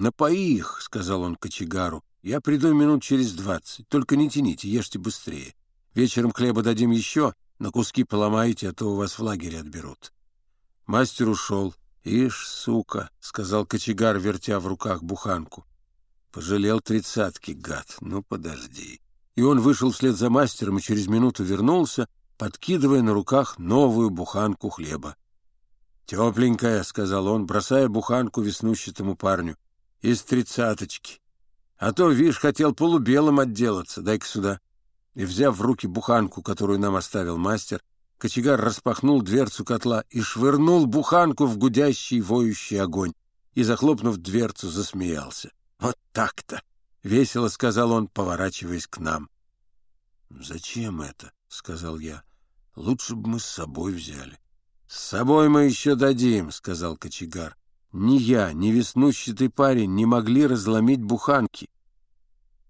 «Напои их», — сказал он кочегару. «Я приду минут через двадцать. Только не тяните, ешьте быстрее. Вечером хлеба дадим еще, на куски поломаете, а то у вас в лагере отберут». Мастер ушел. «Ишь, сука», — сказал кочегар, вертя в руках буханку. Пожалел тридцатки, гад. Ну, подожди. И он вышел вслед за мастером и через минуту вернулся, подкидывая на руках новую буханку хлеба. «Тепленькая», — сказал он, бросая буханку веснущатому парню. «Из тридцаточки. А то, видишь, хотел полубелым отделаться. Дай-ка сюда». И, взяв в руки буханку, которую нам оставил мастер, кочегар распахнул дверцу котла и швырнул буханку в гудящий, воющий огонь. И, захлопнув дверцу, засмеялся. «Вот так-то!» — весело сказал он, поворачиваясь к нам. «Зачем это?» — сказал я. «Лучше бы мы с собой взяли». «С собой мы еще дадим», — сказал кочегар. «Ни я, ни веснущатый парень не могли разломить буханки».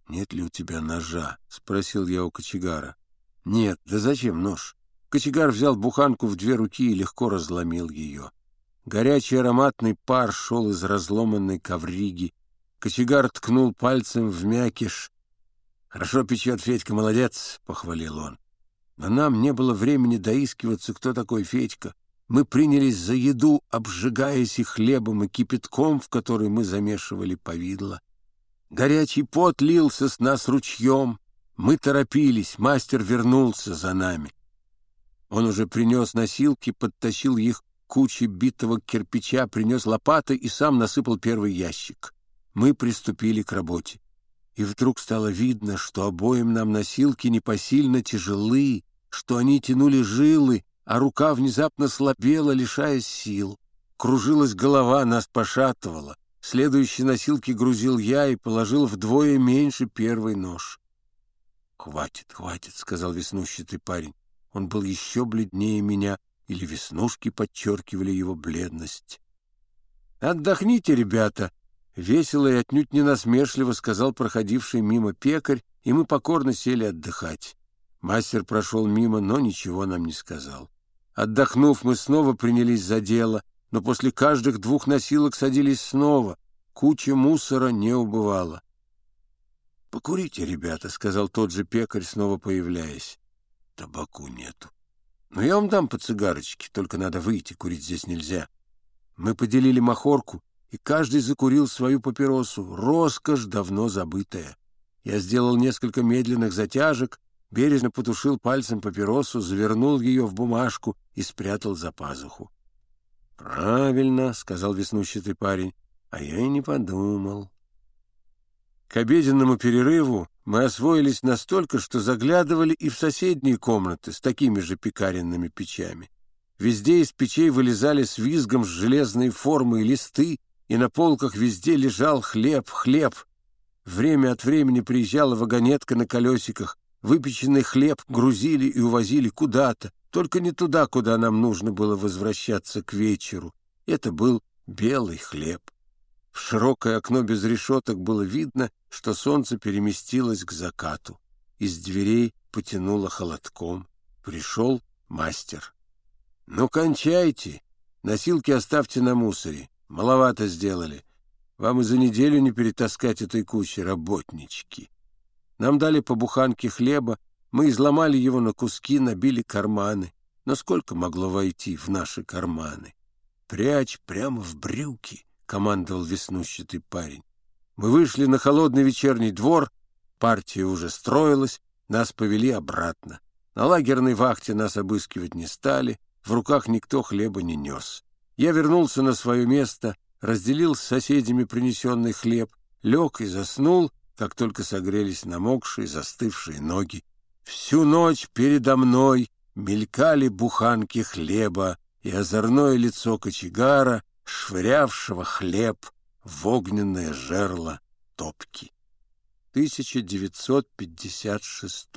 «Нет ли у тебя ножа?» — спросил я у кочегара. «Нет, да зачем нож?» Кочегар взял буханку в две руки и легко разломил ее. Горячий ароматный пар шел из разломанной ковриги. Кочегар ткнул пальцем в мякиш. «Хорошо печет Федька, молодец», — похвалил он. Но нам не было времени доискиваться, кто такой Федька. Мы принялись за еду, обжигаясь и хлебом, и кипятком, в который мы замешивали повидло. Горячий пот лился с нас ручьем. Мы торопились, мастер вернулся за нами. Он уже принес носилки, подтащил их кучи битого кирпича, принес лопаты и сам насыпал первый ящик. Мы приступили к работе. И вдруг стало видно, что обоим нам носилки непосильно тяжелы, что они тянули жилы, а рука внезапно слабела, лишаясь сил. Кружилась голова, нас пошатывала. Следующие носилки грузил я и положил вдвое меньше первый нож. «Хватит, хватит», — сказал веснущатый парень. Он был еще бледнее меня, или веснушки подчеркивали его бледность. «Отдохните, ребята!» — весело и отнюдь не насмешливо сказал проходивший мимо пекарь, и мы покорно сели отдыхать. Мастер прошел мимо, но ничего нам не сказал. Отдохнув, мы снова принялись за дело, но после каждых двух носилок садились снова. Куча мусора не убывала. — Покурите, ребята, — сказал тот же пекарь, снова появляясь. — Табаку нету. — Ну, я вам дам по цигарочке, только надо выйти, курить здесь нельзя. Мы поделили махорку, и каждый закурил свою папиросу, роскошь давно забытая. Я сделал несколько медленных затяжек, бережно потушил пальцем папиросу, завернул ее в бумажку и спрятал за пазуху. «Правильно», — сказал веснущатый парень, — «а я и не подумал». К обеденному перерыву мы освоились настолько, что заглядывали и в соседние комнаты с такими же пекаренными печами. Везде из печей вылезали с визгом с железной формы и листы, и на полках везде лежал хлеб, хлеб. Время от времени приезжала вагонетка на колесиках, Выпеченный хлеб грузили и увозили куда-то, только не туда, куда нам нужно было возвращаться к вечеру. Это был белый хлеб. В широкое окно без решеток было видно, что солнце переместилось к закату. Из дверей потянуло холодком. Пришел мастер. — Ну, кончайте. Носилки оставьте на мусоре. Маловато сделали. Вам и за неделю не перетаскать этой кучи, работнички. Нам дали по буханке хлеба, мы изломали его на куски, набили карманы. Но сколько могло войти в наши карманы? «Прячь прямо в брюки», — командовал веснущатый парень. Мы вышли на холодный вечерний двор, партия уже строилась, нас повели обратно. На лагерной вахте нас обыскивать не стали, в руках никто хлеба не нес. Я вернулся на свое место, разделил с соседями принесенный хлеб, лег и заснул, как только согрелись намокшие, застывшие ноги. Всю ночь передо мной мелькали буханки хлеба и озорное лицо кочегара, швырявшего хлеб в огненное жерло топки. 1956